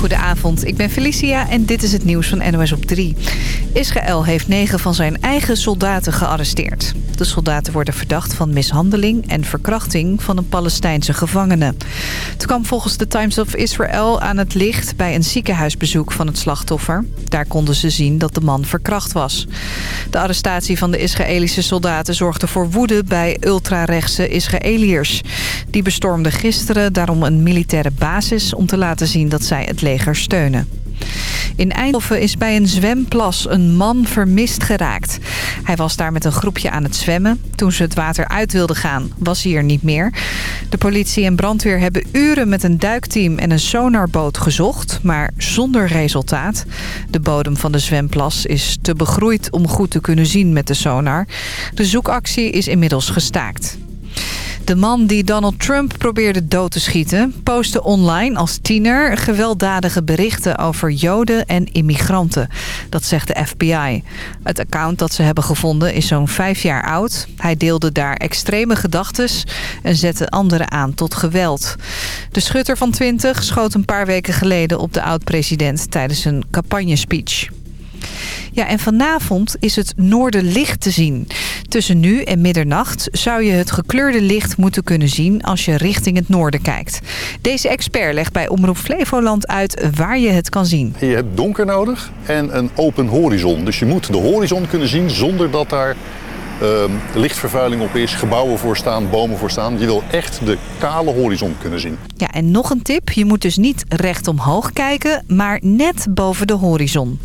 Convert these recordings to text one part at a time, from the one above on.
Goedenavond, ik ben Felicia en dit is het nieuws van NOS op 3. Israël heeft negen van zijn eigen soldaten gearresteerd. De soldaten worden verdacht van mishandeling en verkrachting van een Palestijnse gevangene. Het kwam volgens de Times of Israel aan het licht bij een ziekenhuisbezoek van het slachtoffer. Daar konden ze zien dat de man verkracht was. De arrestatie van de Israëlische soldaten zorgde voor woede bij ultrarechtse Israëliërs. Die bestormden gisteren daarom een militaire basis om te laten zien dat zij het steunen. In Eindhoven is bij een zwemplas een man vermist geraakt. Hij was daar met een groepje aan het zwemmen. Toen ze het water uit wilden gaan, was hij er niet meer. De politie en brandweer hebben uren met een duikteam en een sonarboot gezocht, maar zonder resultaat. De bodem van de zwemplas is te begroeid om goed te kunnen zien met de sonar. De zoekactie is inmiddels gestaakt. De man die Donald Trump probeerde dood te schieten... postte online als tiener gewelddadige berichten over joden en immigranten. Dat zegt de FBI. Het account dat ze hebben gevonden is zo'n vijf jaar oud. Hij deelde daar extreme gedachten en zette anderen aan tot geweld. De schutter van 20 schoot een paar weken geleden op de oud-president tijdens een campagnespeech. Ja, en vanavond is het Noorderlicht te zien. Tussen nu en middernacht zou je het gekleurde licht moeten kunnen zien als je richting het noorden kijkt. Deze expert legt bij Omroep Flevoland uit waar je het kan zien. Je hebt donker nodig en een open horizon. Dus je moet de horizon kunnen zien zonder dat daar ehm, lichtvervuiling op is, gebouwen voor staan, bomen voor staan. Je wil echt de kale horizon kunnen zien. Ja, en nog een tip. Je moet dus niet recht omhoog kijken, maar net boven de horizon.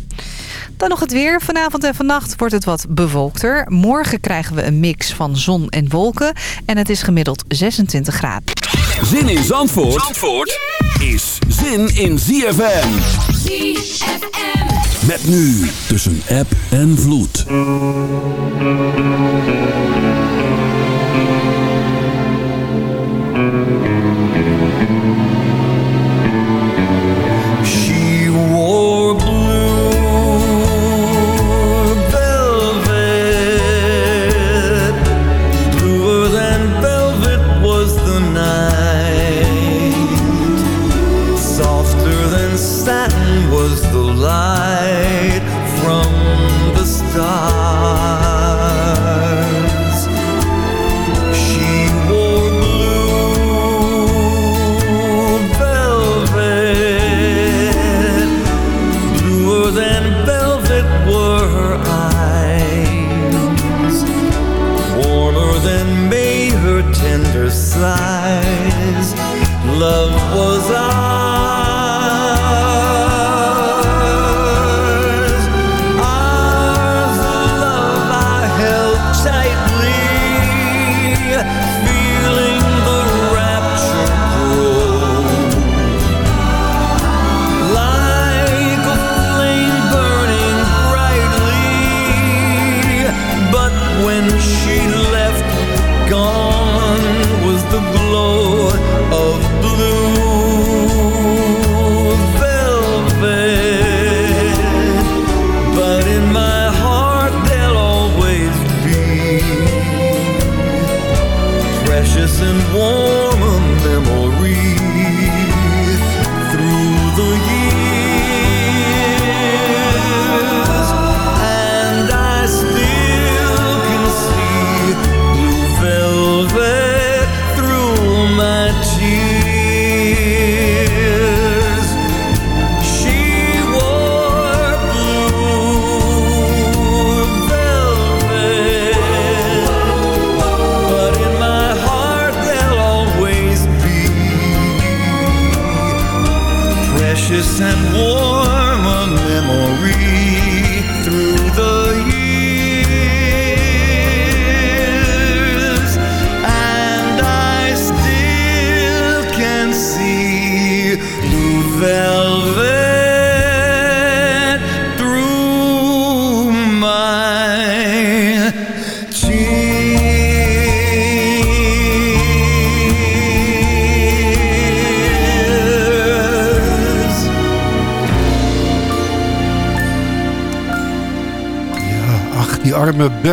Dan nog het weer. Vanavond en vannacht wordt het wat bewolkter. Morgen krijgen we een mix van zon en wolken. En het is gemiddeld 26 graden. Zin in Zandvoort, Zandvoort is zin in ZFM. ZFM. Met nu tussen app en vloed.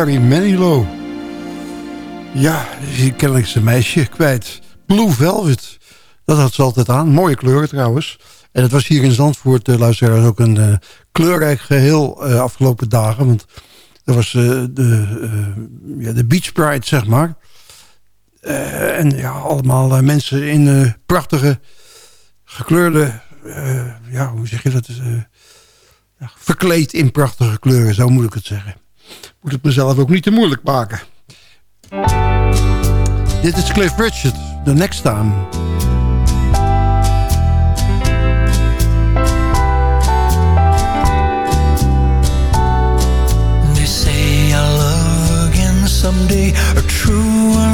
Barry Manilow. Ja, kennelijk zijn meisje kwijt. Blue Velvet. Dat had ze altijd aan. Mooie kleuren trouwens. En het was hier in Zandvoort, uh, luisteraars, ook een uh, kleurrijk geheel uh, afgelopen dagen. Want dat was de, ja, de Beach Pride, zeg maar. en ja, allemaal mensen in prachtige, gekleurde... ja, hoe zeg je dat? Verkleed in prachtige kleuren, zo moet ik het zeggen. Moet het mezelf ook niet te moeilijk maken. Dit is Cliff Richard, The Next Time. They say I'll love again someday A true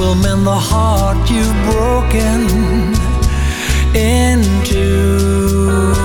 will mend the heart you've broken into.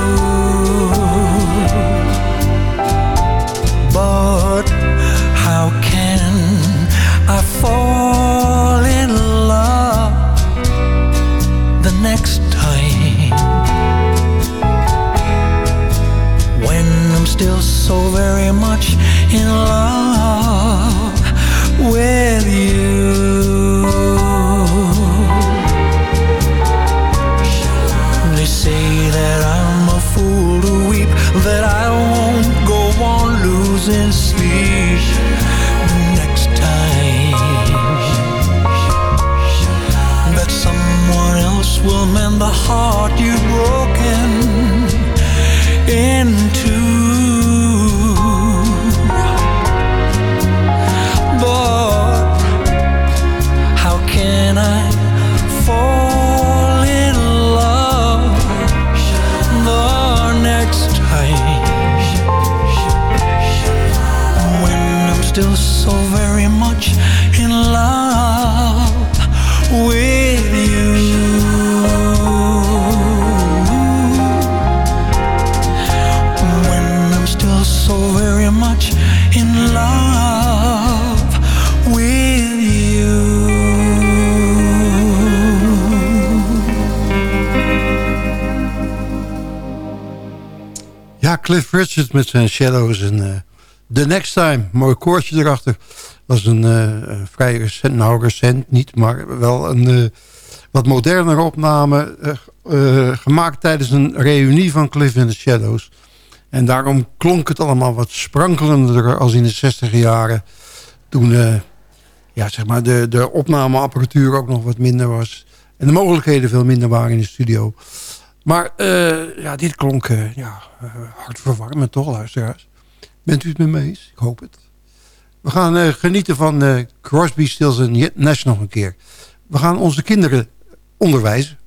Richard met zijn Shadows en uh, The Next Time. Mooi koortje erachter. was een uh, vrij recent, nou recent niet, maar wel een wat modernere opname. gemaakt tijdens een reunie van Cliff in the Shadows. En daarom klonk het allemaal wat sprankelender als in de 60 jaren. Toen ja, zeg maar de, de opnameapparatuur ook nog wat minder was. En de mogelijkheden veel minder waren in de studio. Maar uh, ja, dit klonk uh, ja, uh, hartverwarmend toch, luisteraars. Bent u het met me eens? Ik hoop het. We gaan genieten van Crosby, Stills en Nash nog een keer. We gaan onze kinderen onderwijzen.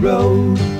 You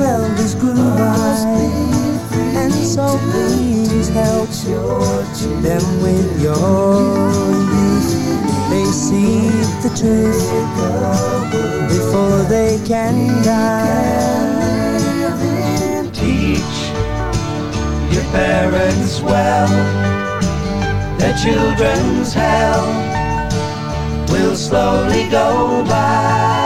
Elders grew by. And so please help them with your youth. They see the truth before they can die. Teach your parents well. Their children's hell will slowly go by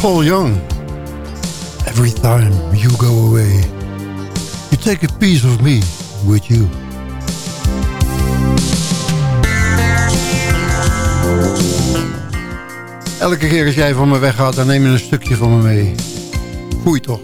Paul Young. Every time you go away, you take a piece of me with you. Elke keer als jij van me weggaat, dan neem je een stukje van me mee. Goeie toch?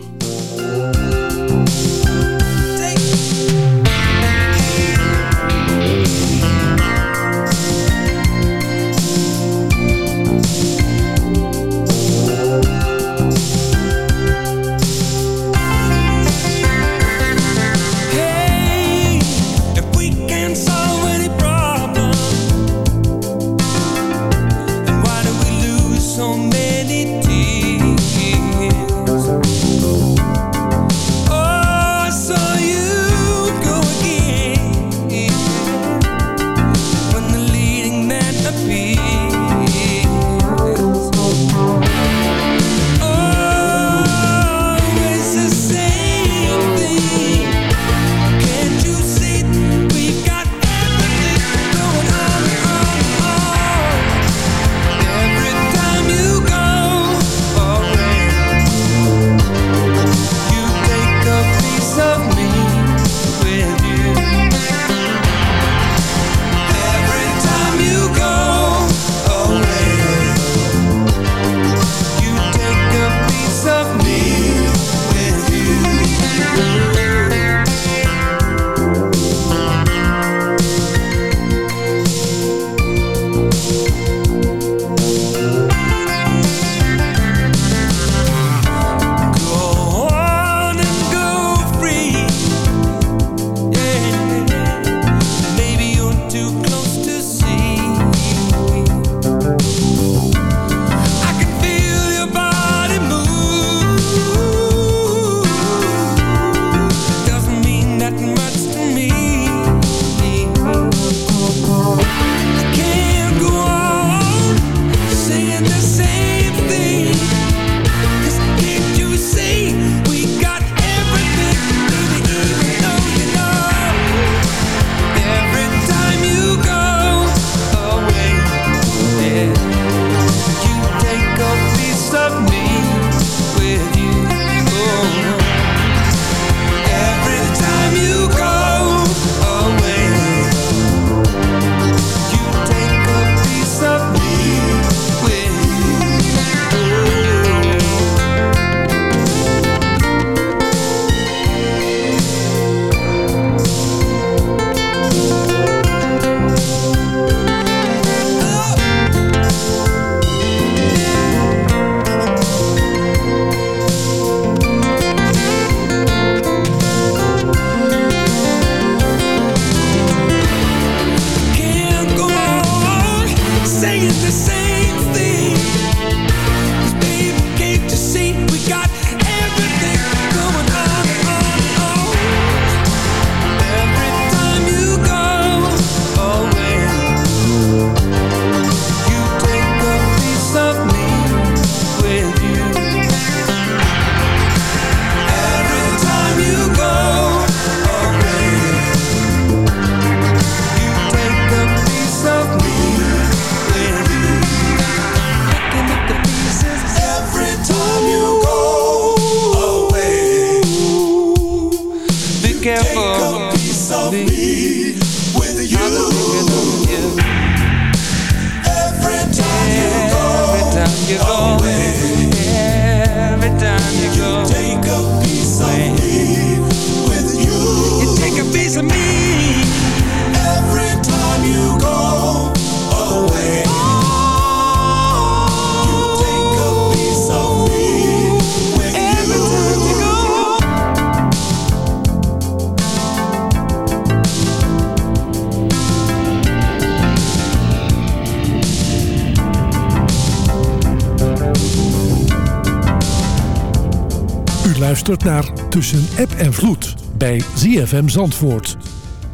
luistert naar Tussen App en Vloed bij ZFM Zandvoort.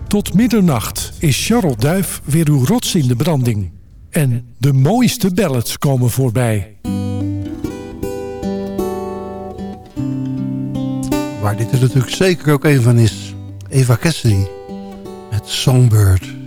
Tot middernacht is Charlotte Duif weer uw rots in de branding. En de mooiste ballads komen voorbij. Waar dit er natuurlijk zeker ook een van is. Eva Cassidy met Songbird.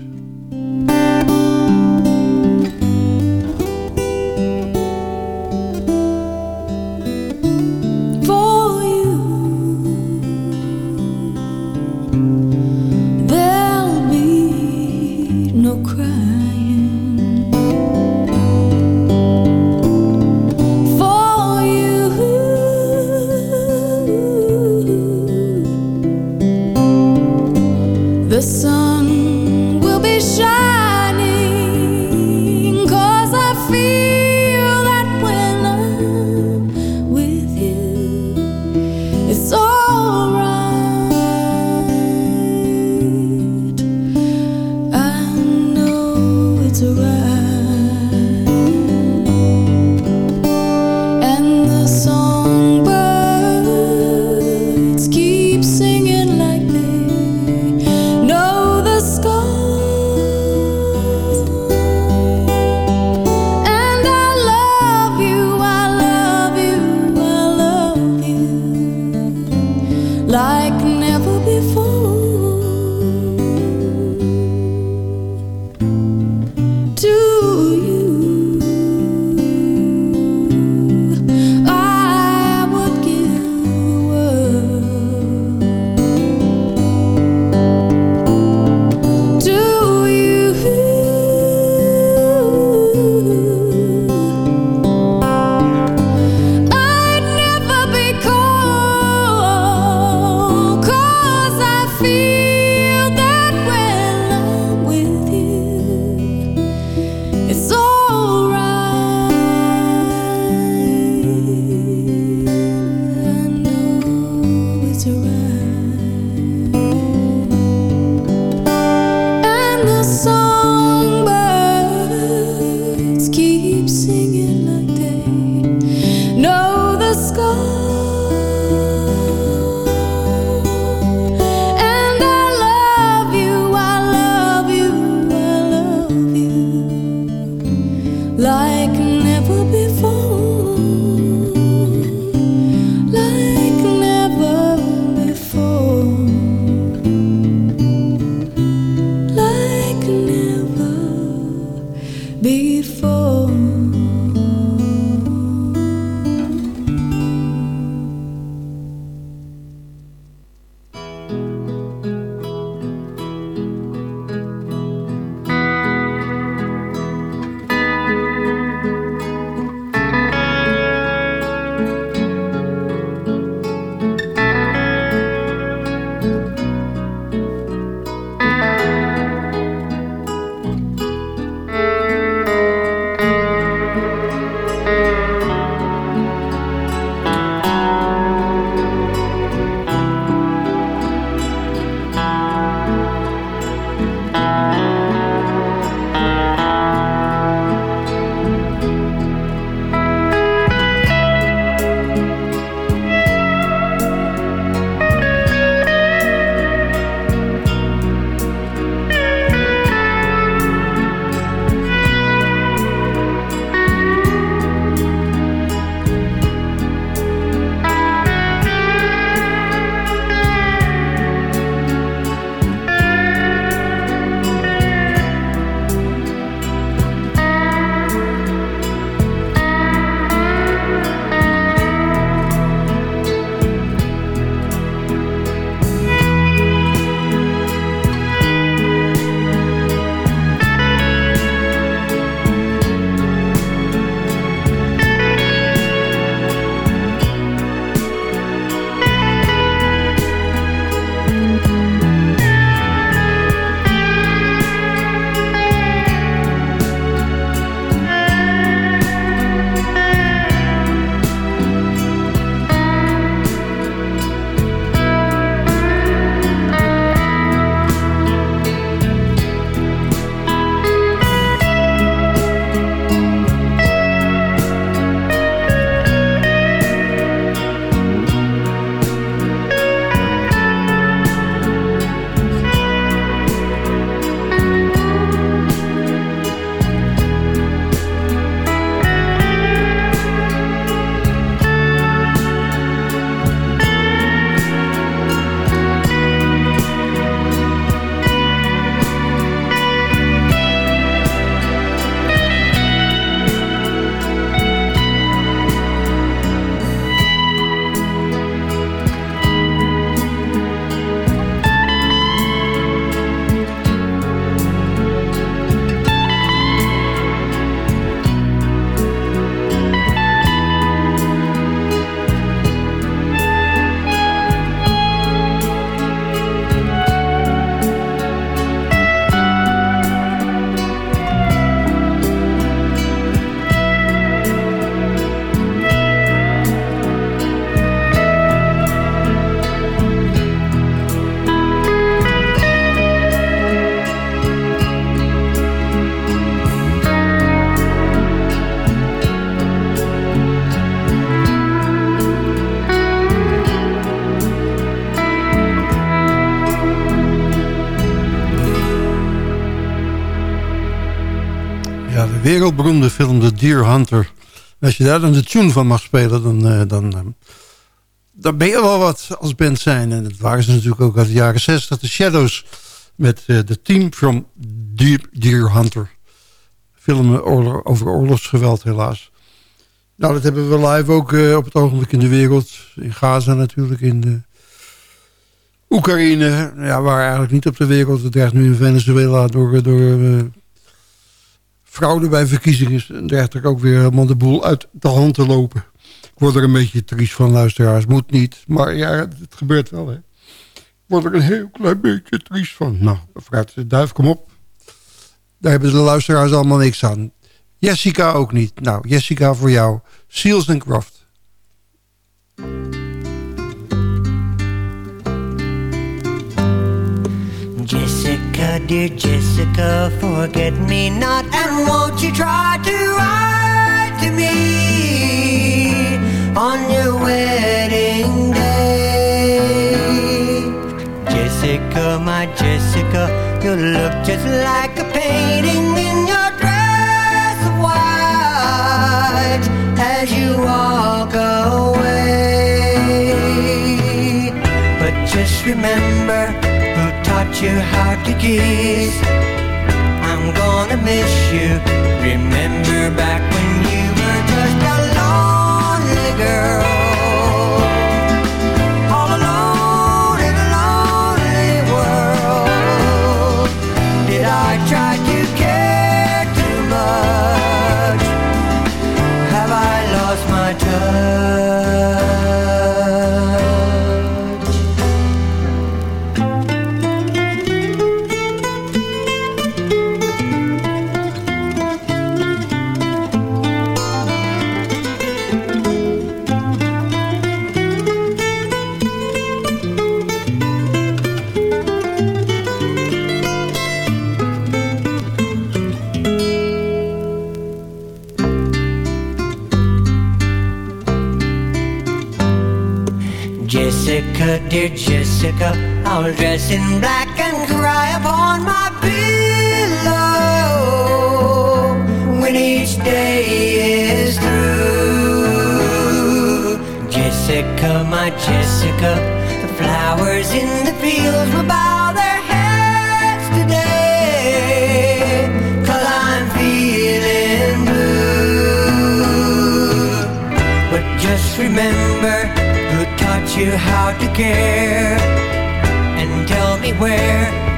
Wereldberoemde film The Deer Hunter. Als je daar dan de tune van mag spelen, dan, uh, dan, uh, dan ben je wel wat als band zijn. En dat waren ze natuurlijk ook uit de jaren 60. The Shadows met de team from Deer, Deer Hunter. Film oorlog, over oorlogsgeweld helaas. Nou, dat hebben we live ook op het ogenblik in de wereld. In Gaza natuurlijk, in de Oekraïne. Ja, waar eigenlijk niet op de wereld. Het dreigt nu in Venezuela door... door fraude bij verkiezingen en dergelijke ook weer helemaal de boel uit de hand te lopen. Ik word er een beetje triest van, luisteraars. Moet niet, maar ja, het gebeurt wel, hè. Ik word er een heel klein beetje triest van. Nou, vooruit de duif, kom op. Daar hebben de luisteraars allemaal niks aan. Jessica ook niet. Nou, Jessica voor jou. Seals and Croft. Dear Jessica, forget me not, and won't you try to write to me on your wedding day? Jessica, my Jessica, you look just like a painting in your dress of white as you walk away. But just remember you how to kiss. I'm gonna miss you. Remember back when Jessica, I'll dress in black and cry upon my pillow when each day is through. Jessica, my Jessica, the flowers in the fields will bow their heads today, cause I'm feeling blue. But just remember, you how to care? And tell me where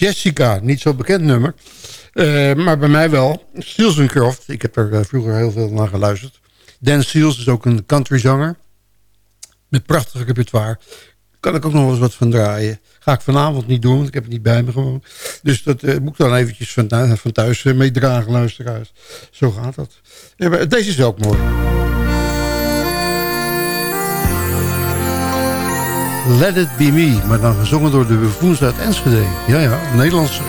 Jessica, niet zo bekend nummer. Uh, maar bij mij wel. Seals Croft, ik heb er uh, vroeger heel veel naar geluisterd. Dan Seals is ook een countryzanger. Met prachtig repertoire. Kan ik ook nog eens wat van draaien. Ga ik vanavond niet doen, want ik heb het niet bij me gewoon. Dus dat uh, moet ik dan eventjes van, van thuis meedragen, luisteraars. Zo gaat dat. deze is ook mooi. Let It Be Me, maar dan gezongen door de Buffoons uit Enschede. Ja, ja, Nederlandse.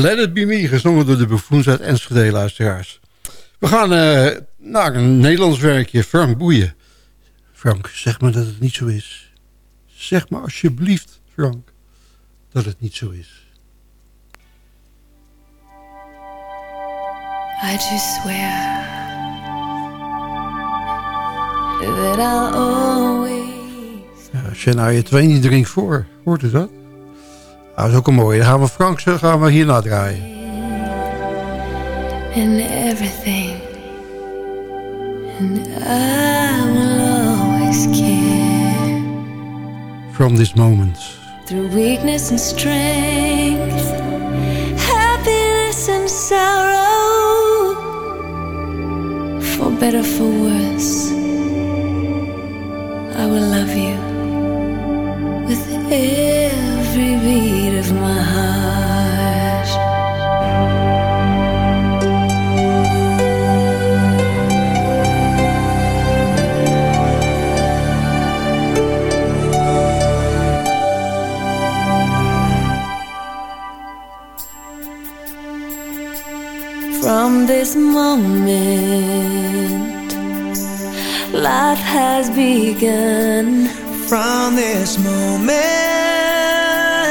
Let It Be Me, gezongen door de buffoons uit Enschede, luisteraars. We gaan uh, naar een Nederlands werkje, Frank Boeien. Frank, zeg maar dat het niet zo is. Zeg maar alsjeblieft, Frank, dat het niet zo is. I just swear that I'll always Ja, als je nou je twee niet drinkt voor, hoort u dat? Nou, dat is ook een mooie. Dan gaan we Frank gaan we hierna draaien. in everything, and I will always care From this moment. through weakness and strength, happiness and sorrow, for better for worse. I will love you with every beat of my heart. From this moment, life has begun. From this moment,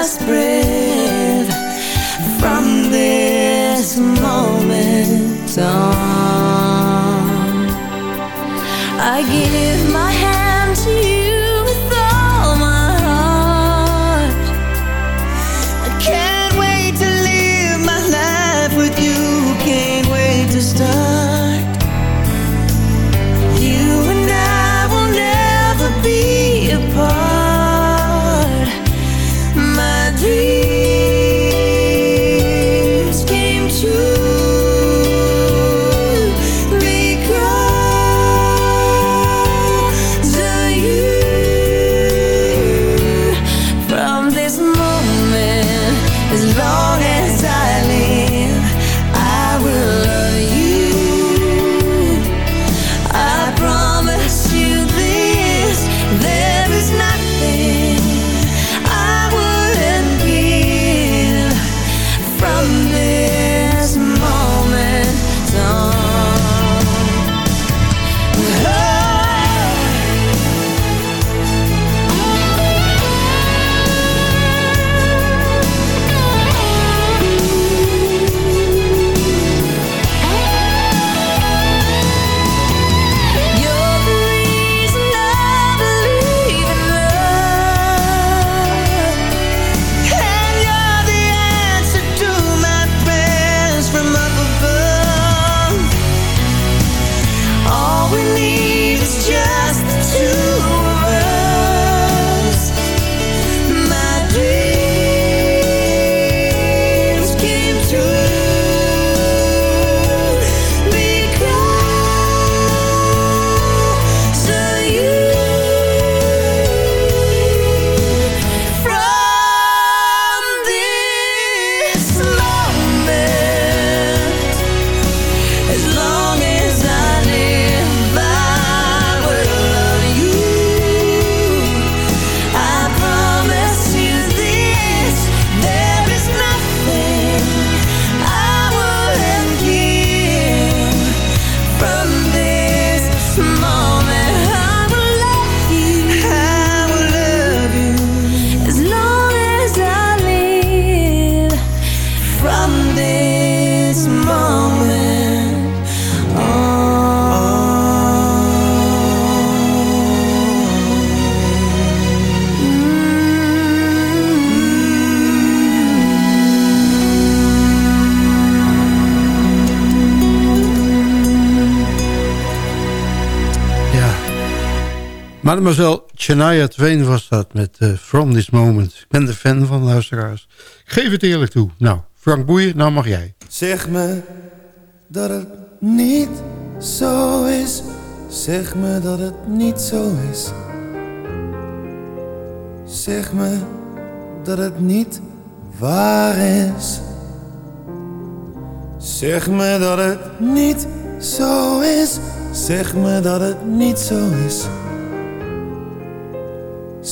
Last breath from this moment on. I give Mademoiselle Shania Twain was dat met uh, From This Moment. Ik ben de fan van luisteraars. Ik geef het eerlijk toe. Nou, Frank Boeien, nou mag jij. Zeg me dat het niet zo is. Zeg me dat het niet zo is. Zeg me dat het niet waar is. Zeg me dat het niet zo is. Zeg me dat het niet zo is.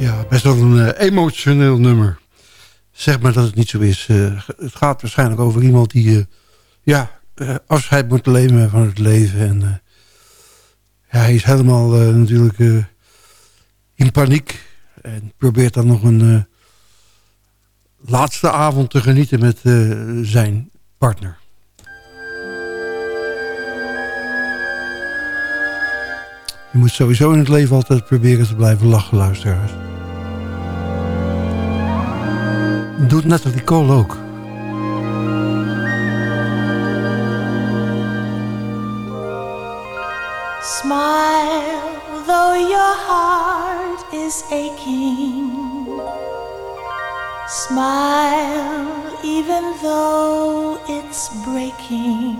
Ja, best wel een eh, emotioneel nummer. Zeg maar dat het niet zo is. Eh, het gaat waarschijnlijk over iemand die eh, ja, afscheid moet nemen van het leven. En ja, hij is helemaal natuurlijk in paniek. En probeert dan nog een laatste avond te genieten met zijn partner. Je moet sowieso in het leven altijd proberen te blijven lachen, luisteraars. Doet Natalie Cole ook. Smile, though your heart is aching. Smile, even though it's breaking.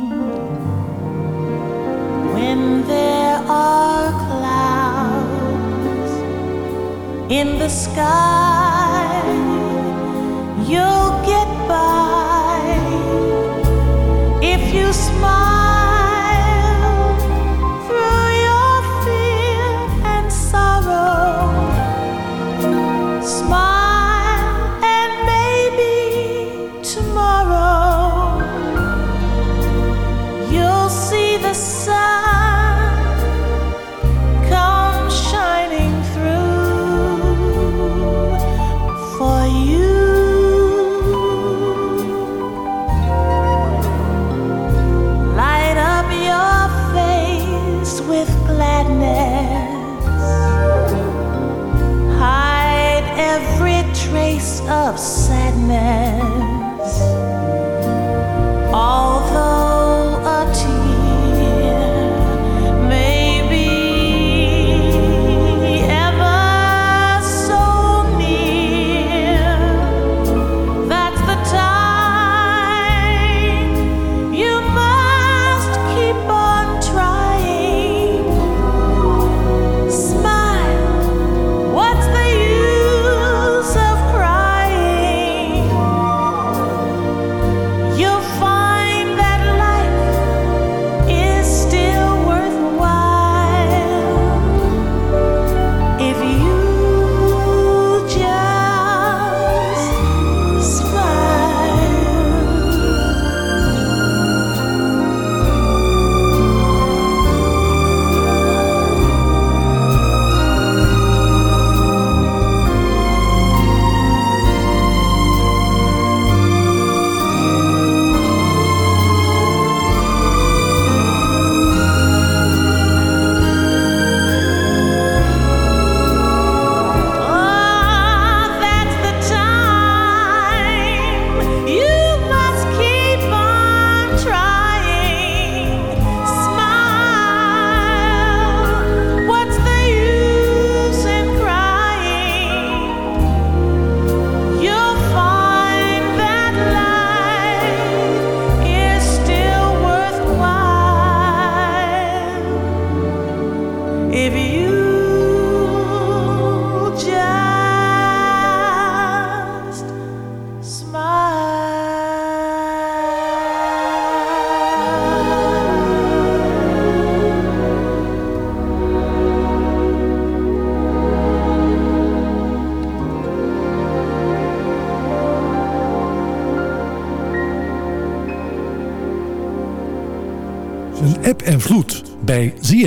When there are clouds in the sky, you'll get by. If you smile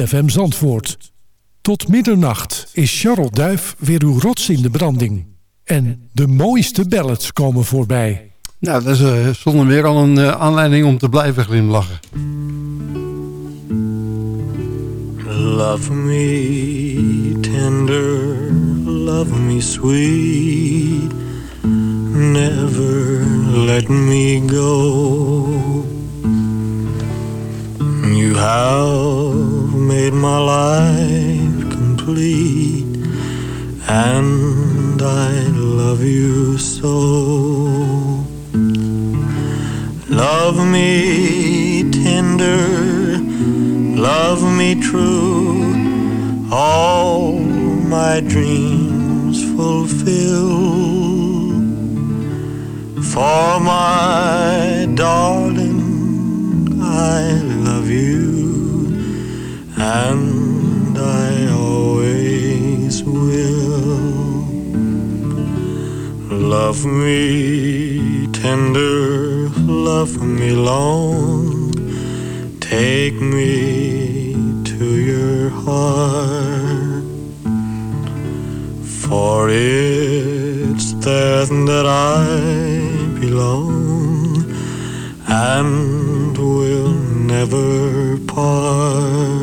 ZFM Zandvoort. Tot middernacht is Charles Duif weer uw rots in de branding. En de mooiste ballads komen voorbij. Nou, dat is uh, zonder meer al een uh, aanleiding om te blijven glimlachen. Love me tender, love me sweet. Never let me go. You have made my life complete, and I love you so. Love me tender, love me true, all my dreams fulfill. For my darling, I love you, and I always will. Love me tender, love me long, take me to your heart. For it's there that I belong and will never part.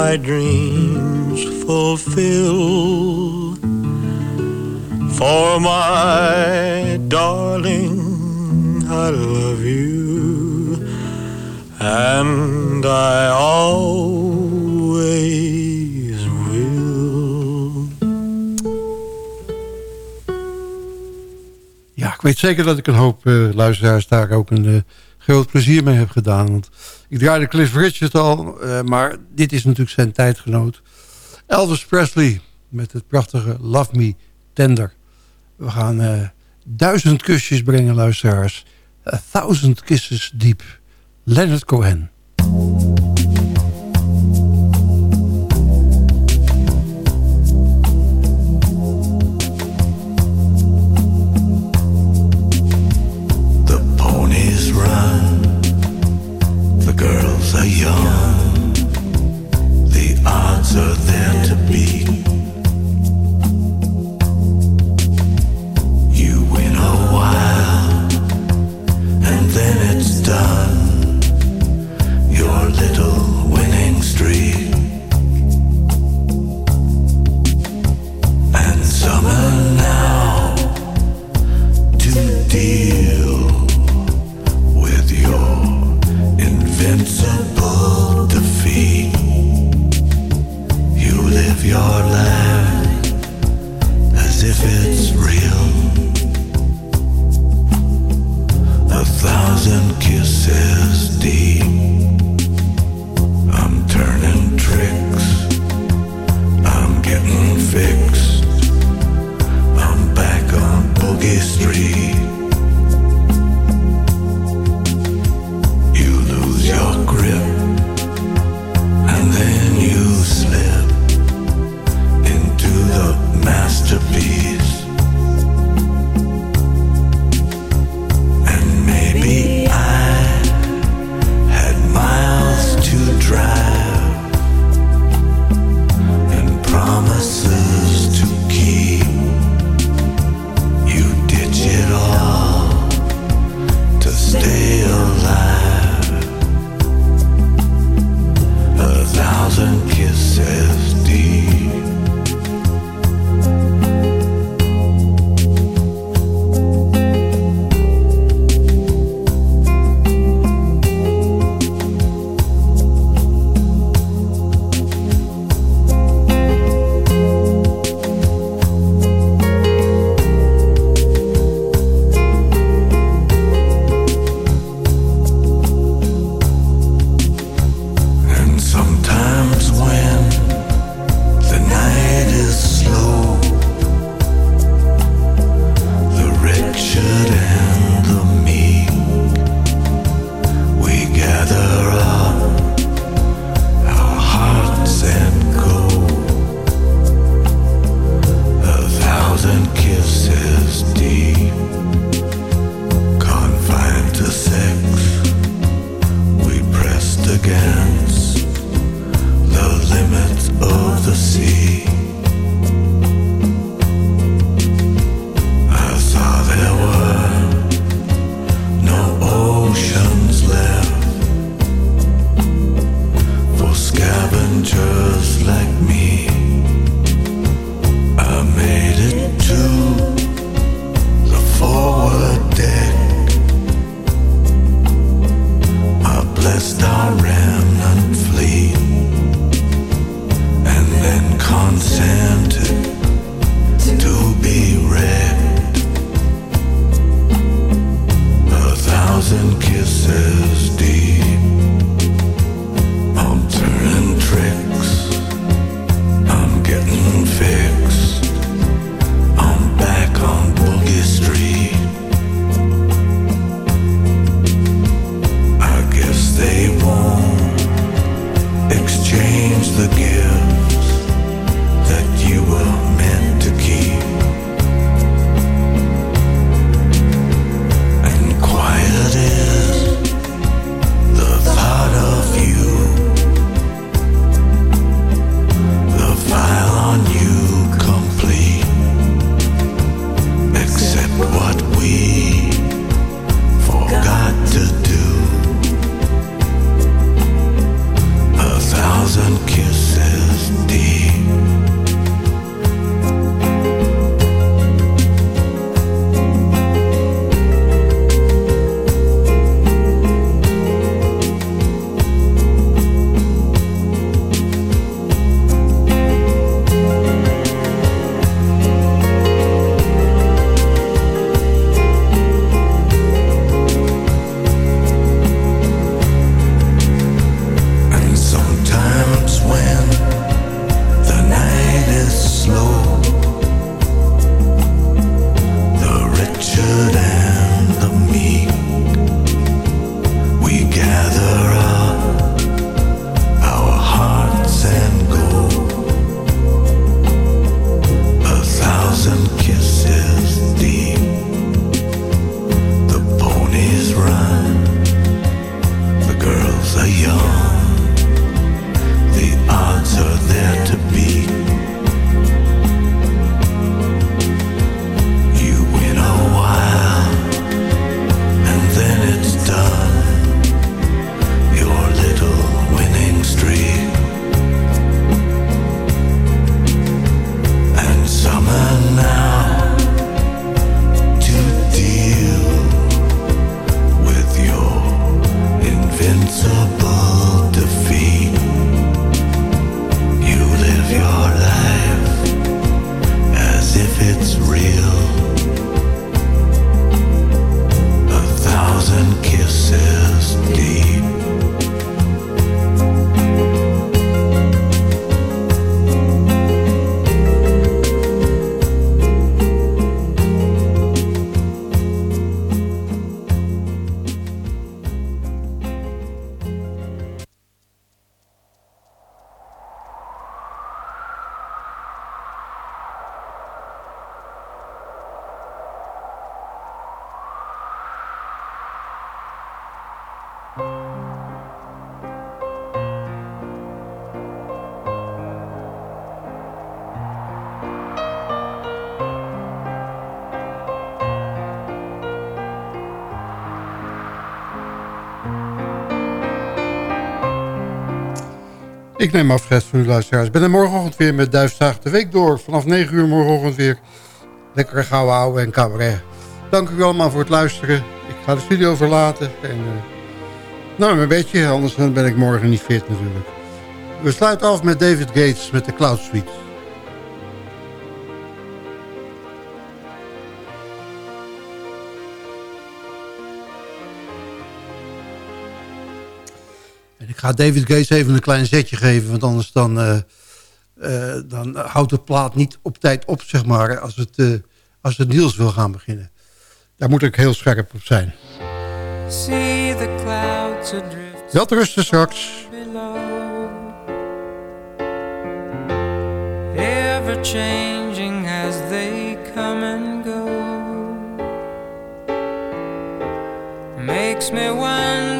my dreams fulfill. For my darling, I love you, and I always will. Ja, ik weet zeker dat ik een hoop uh, luisteraars daar ook een uh, groot plezier mee heb gedaan. Want ik draaide Cliff Richard al, uh, maar dit is natuurlijk zijn tijdgenoot. Elvis Presley met het prachtige Love Me Tender. We gaan duizend kusjes brengen, luisteraars. A thousand kisses deep. Leonard Cohen. and kisses. Neem afscheid van uw luisteraars. Ik ben er morgenochtend weer met Duifzaag de Week door. Vanaf 9 uur morgenochtend weer. Lekkere gouden ouwe en cabaret. Dank u allemaal voor het luisteren. Ik ga de studio verlaten. En, uh, nou, mijn bedje. Anders ben ik morgen niet fit natuurlijk. We sluiten af met David Gates met de Cloud Suite. Ik ga David Gates even een klein zetje geven, want anders dan, uh, uh, dan houdt de plaat niet op tijd op, zeg maar, als het, uh, als het Niels wil gaan beginnen. Daar moet ik heel scherp op zijn. See the clouds adrift Wel rusten straks. Ever changing as they come and go Makes me wonder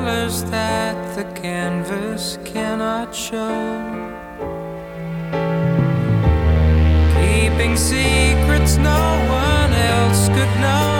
colors that the canvas cannot show. keeping secrets no one else could know,